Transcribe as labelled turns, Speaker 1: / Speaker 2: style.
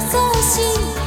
Speaker 1: 少し